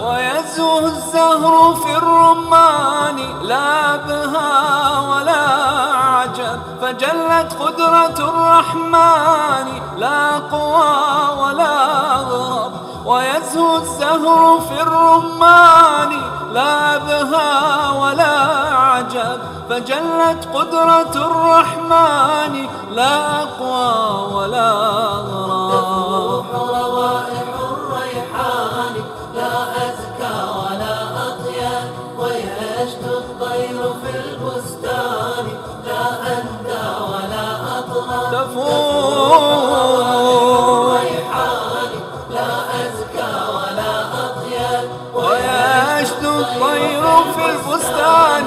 ويزهو الزهر في الرمان لا بها ولا عجب فجلت قدرة الرحمن لا قوى ولا غرب. ويزهو الزهر في الرمان لا بها ولا عجب فجلت قدرة الرحمن لا أقوى ولا لجت الطير في البستان لا أنت ولا أطلع تفوح لا أزكى ولا أطيب ويشت الطير في البستان.